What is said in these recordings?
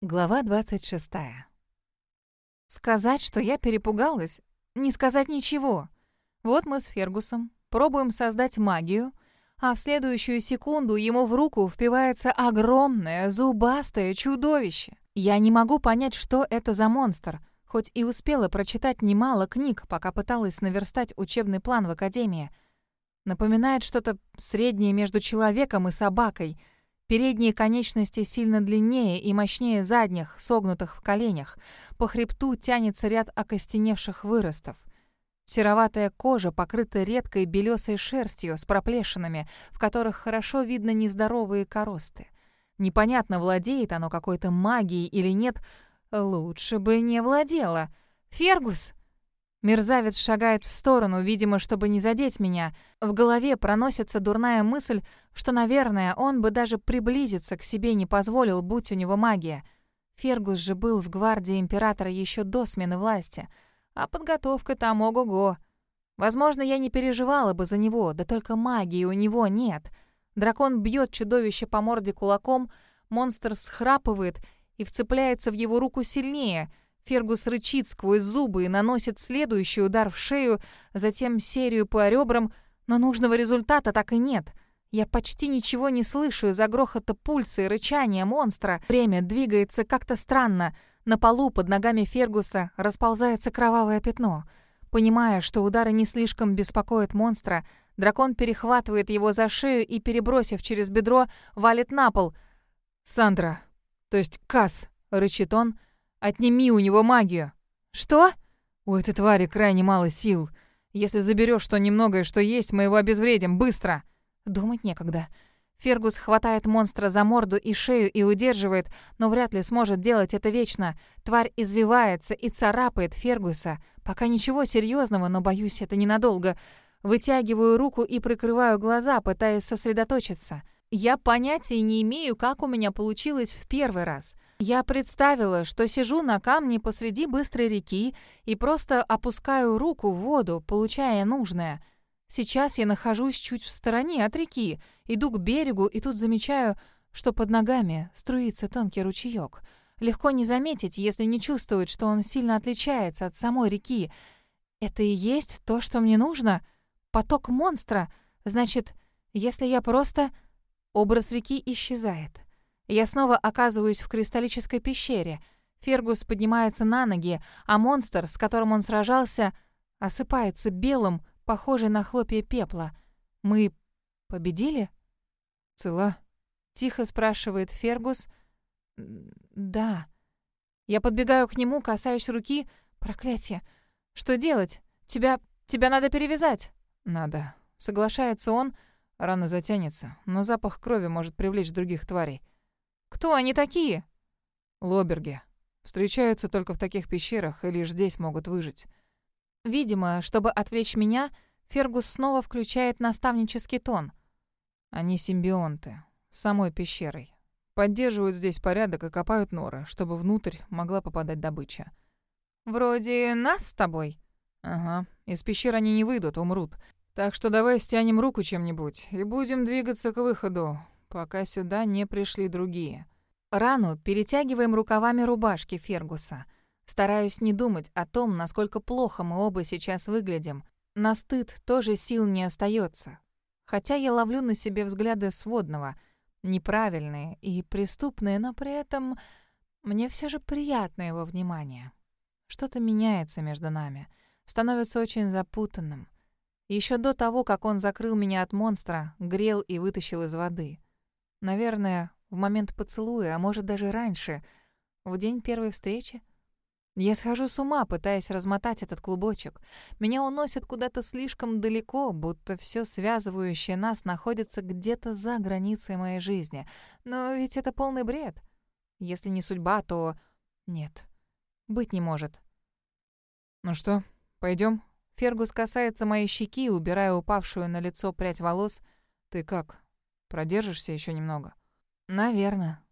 Глава 26. Сказать, что я перепугалась, не сказать ничего. Вот мы с Фергусом пробуем создать магию, а в следующую секунду ему в руку впивается огромное зубастое чудовище. Я не могу понять, что это за монстр, хоть и успела прочитать немало книг, пока пыталась наверстать учебный план в академии. Напоминает что-то среднее между человеком и собакой — Передние конечности сильно длиннее и мощнее задних, согнутых в коленях. По хребту тянется ряд окостеневших выростов. Сероватая кожа покрыта редкой белесой шерстью с проплешинами, в которых хорошо видно нездоровые коросты. Непонятно, владеет оно какой-то магией или нет. Лучше бы не владело. «Фергус!» Мерзавец шагает в сторону, видимо, чтобы не задеть меня. В голове проносится дурная мысль, что, наверное, он бы даже приблизиться к себе не позволил, будь у него магия. Фергус же был в гвардии императора еще до смены власти, а подготовка там ого-го. Возможно, я не переживала бы за него, да только магии у него нет. Дракон бьет чудовище по морде кулаком, монстр всхрапывает и вцепляется в его руку сильнее — Фергус рычит сквозь зубы и наносит следующий удар в шею, затем серию по ребрам, но нужного результата так и нет. Я почти ничего не слышу из-за грохота пульса и рычания монстра. Время двигается как-то странно. На полу под ногами Фергуса расползается кровавое пятно. Понимая, что удары не слишком беспокоят монстра, дракон перехватывает его за шею и, перебросив через бедро, валит на пол. «Сандра, то есть Кас», — рычит он, — Отними у него магию». «Что?» «У этой твари крайне мало сил. Если заберешь что немногое, что есть, мы его обезвредим. Быстро!» Думать некогда. Фергус хватает монстра за морду и шею и удерживает, но вряд ли сможет делать это вечно. Тварь извивается и царапает Фергуса. Пока ничего серьезного, но боюсь, это ненадолго. Вытягиваю руку и прикрываю глаза, пытаясь сосредоточиться. Я понятия не имею, как у меня получилось в первый раз — я представила, что сижу на камне посреди быстрой реки и просто опускаю руку в воду, получая нужное. Сейчас я нахожусь чуть в стороне от реки, иду к берегу и тут замечаю, что под ногами струится тонкий ручеёк. Легко не заметить, если не чувствовать, что он сильно отличается от самой реки. Это и есть то, что мне нужно? Поток монстра? Значит, если я просто... Образ реки исчезает. Я снова оказываюсь в кристаллической пещере. Фергус поднимается на ноги, а монстр, с которым он сражался, осыпается белым, похожий на хлопья пепла. Мы победили? Цела? Тихо спрашивает Фергус. Да. Я подбегаю к нему, касаюсь руки. Проклятие. Что делать? Тебя... тебя надо перевязать. Надо. Соглашается он. Рана затянется, но запах крови может привлечь других тварей. «Кто они такие?» «Лоберги. Встречаются только в таких пещерах и лишь здесь могут выжить». Видимо, чтобы отвлечь меня, Фергус снова включает наставнический тон. Они симбионты, с самой пещерой. Поддерживают здесь порядок и копают норы, чтобы внутрь могла попадать добыча. «Вроде нас с тобой?» «Ага. Из пещер они не выйдут, умрут. Так что давай стянем руку чем-нибудь и будем двигаться к выходу пока сюда не пришли другие. Рану перетягиваем рукавами рубашки Фергуса. Стараюсь не думать о том, насколько плохо мы оба сейчас выглядим. На стыд тоже сил не остается. Хотя я ловлю на себе взгляды сводного, неправильные и преступные, но при этом мне все же приятно его внимание. Что-то меняется между нами, становится очень запутанным. Еще до того, как он закрыл меня от монстра, грел и вытащил из воды. Наверное, в момент поцелуя, а может даже раньше, в день первой встречи. Я схожу с ума, пытаясь размотать этот клубочек. Меня уносят куда-то слишком далеко, будто все связывающее нас находится где-то за границей моей жизни. Но ведь это полный бред. Если не судьба, то... Нет, быть не может. «Ну что, пойдем? Фергус касается моей щеки, убирая упавшую на лицо прядь волос. «Ты как? Продержишься еще немного?» «Наверное.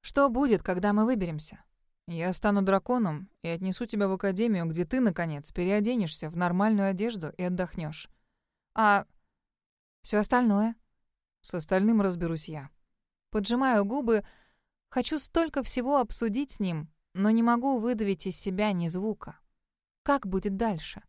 Что будет, когда мы выберемся?» «Я стану драконом и отнесу тебя в академию, где ты, наконец, переоденешься в нормальную одежду и отдохнешь. А все остальное?» «С остальным разберусь я». Поджимаю губы. Хочу столько всего обсудить с ним, но не могу выдавить из себя ни звука. Как будет дальше?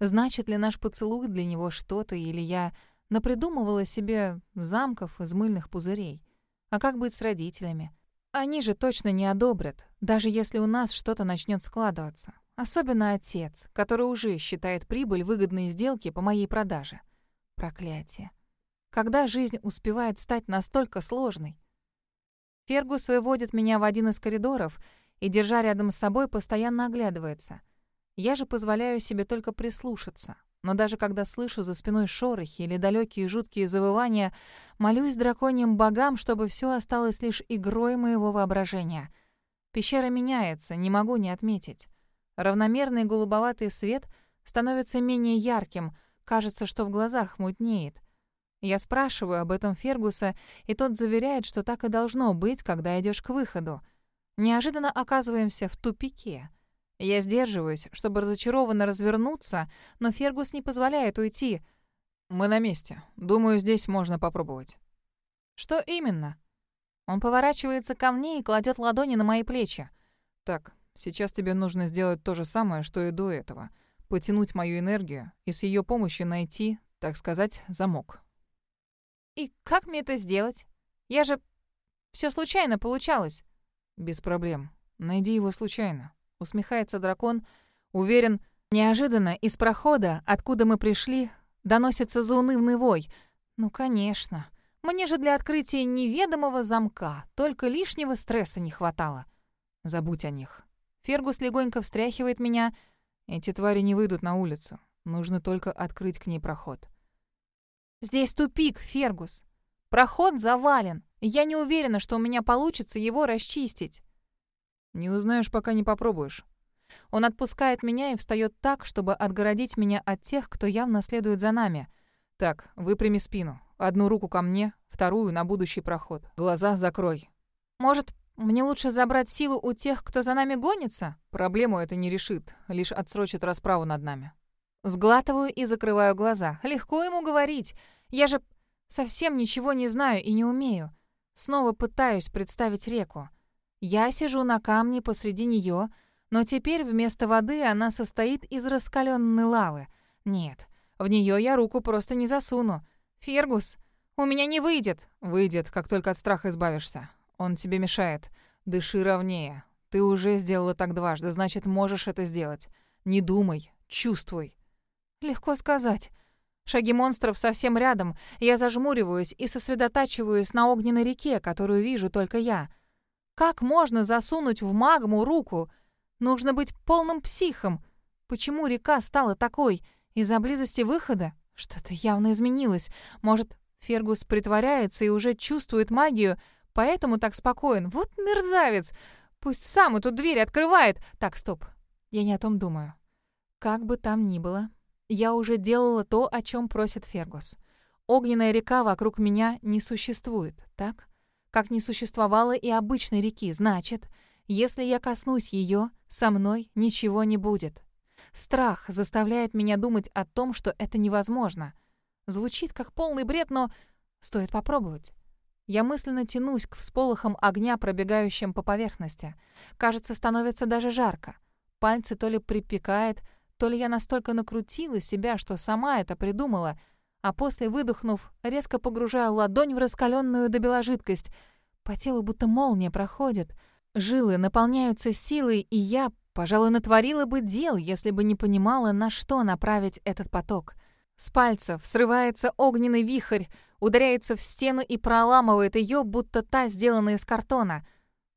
Значит ли наш поцелуй для него что-то, или я напридумывала себе замков из мыльных пузырей? А как быть с родителями? Они же точно не одобрят, даже если у нас что-то начнет складываться. Особенно отец, который уже считает прибыль выгодной сделки по моей продаже. Проклятие. Когда жизнь успевает стать настолько сложной? Фергус выводит меня в один из коридоров и, держа рядом с собой, постоянно оглядывается. Я же позволяю себе только прислушаться. Но даже когда слышу за спиной шорохи или далекие жуткие завывания, молюсь драконьим богам, чтобы все осталось лишь игрой моего воображения. Пещера меняется, не могу не отметить. Равномерный голубоватый свет становится менее ярким, кажется, что в глазах мутнеет. Я спрашиваю об этом Фергуса, и тот заверяет, что так и должно быть, когда идешь к выходу. Неожиданно оказываемся в тупике — я сдерживаюсь, чтобы разочарованно развернуться, но Фергус не позволяет уйти. «Мы на месте. Думаю, здесь можно попробовать». «Что именно?» Он поворачивается ко мне и кладет ладони на мои плечи. «Так, сейчас тебе нужно сделать то же самое, что и до этого. Потянуть мою энергию и с ее помощью найти, так сказать, замок». «И как мне это сделать? Я же... все случайно получалось». «Без проблем. Найди его случайно усмехается дракон. Уверен, неожиданно из прохода, откуда мы пришли, доносится заунывный вой. Ну, конечно. Мне же для открытия неведомого замка только лишнего стресса не хватало. Забудь о них. Фергус легонько встряхивает меня. Эти твари не выйдут на улицу. Нужно только открыть к ней проход. Здесь тупик, Фергус. Проход завален. Я не уверена, что у меня получится его расчистить. Не узнаешь, пока не попробуешь. Он отпускает меня и встает так, чтобы отгородить меня от тех, кто явно следует за нами. Так, выпрями спину. Одну руку ко мне, вторую на будущий проход. Глаза закрой. Может, мне лучше забрать силу у тех, кто за нами гонится? Проблему это не решит, лишь отсрочит расправу над нами. Сглатываю и закрываю глаза. Легко ему говорить. Я же совсем ничего не знаю и не умею. Снова пытаюсь представить реку. Я сижу на камне посреди нее, но теперь вместо воды она состоит из раскаленной лавы. Нет, в нее я руку просто не засуну. Фергус, у меня не выйдет. Выйдет, как только от страха избавишься. Он тебе мешает. Дыши ровнее. Ты уже сделала так дважды, значит, можешь это сделать. Не думай, чувствуй. Легко сказать. Шаги монстров совсем рядом. Я зажмуриваюсь и сосредотачиваюсь на огненной реке, которую вижу только я — как можно засунуть в магму руку? Нужно быть полным психом. Почему река стала такой? Из-за близости выхода? Что-то явно изменилось. Может, Фергус притворяется и уже чувствует магию, поэтому так спокоен. Вот мерзавец! Пусть сам эту дверь открывает. Так, стоп. Я не о том думаю. Как бы там ни было, я уже делала то, о чем просит Фергус. Огненная река вокруг меня не существует, так? Как не существовало и обычной реки. Значит, если я коснусь ее, со мной ничего не будет. Страх заставляет меня думать о том, что это невозможно. Звучит как полный бред, но стоит попробовать. Я мысленно тянусь к всполохам огня, пробегающим по поверхности. Кажется, становится даже жарко. Пальцы то ли припекает, то ли я настолько накрутила себя, что сама это придумала — а после, выдохнув, резко погружаю ладонь в раскаленную до бела жидкость. По телу будто молния проходит. Жилы наполняются силой, и я, пожалуй, натворила бы дел, если бы не понимала, на что направить этот поток. С пальцев срывается огненный вихрь, ударяется в стену и проламывает ее, будто та сделана из картона.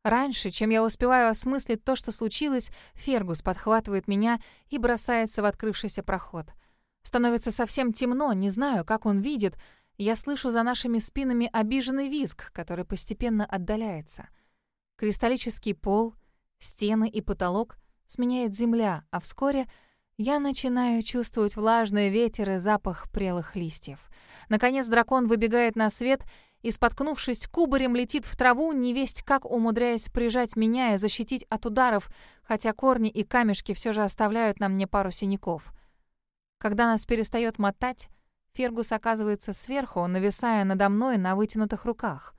Раньше, чем я успеваю осмыслить то, что случилось, Фергус подхватывает меня и бросается в открывшийся проход — Становится совсем темно, не знаю, как он видит. Я слышу за нашими спинами обиженный визг, который постепенно отдаляется. Кристаллический пол, стены и потолок сменяет земля, а вскоре я начинаю чувствовать влажный ветер и запах прелых листьев. Наконец дракон выбегает на свет и, споткнувшись, кубарем летит в траву, невесть как умудряясь прижать меня и защитить от ударов, хотя корни и камешки все же оставляют на мне пару синяков. Когда нас перестает мотать, Фергус оказывается сверху, нависая надо мной на вытянутых руках.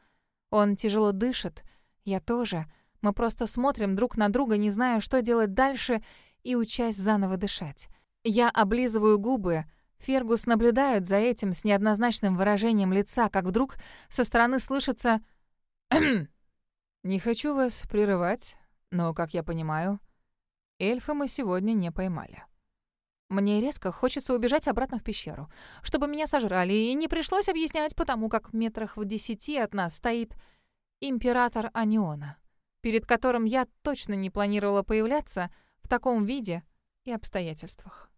Он тяжело дышит, Я тоже. Мы просто смотрим друг на друга, не зная, что делать дальше, и учась заново дышать. Я облизываю губы. Фергус наблюдает за этим с неоднозначным выражением лица, как вдруг со стороны слышится «Не хочу вас прерывать, но, как я понимаю, эльфа мы сегодня не поймали». Мне резко хочется убежать обратно в пещеру, чтобы меня сожрали, и не пришлось объяснять, потому как метрах в десяти от нас стоит император Аниона, перед которым я точно не планировала появляться в таком виде и обстоятельствах.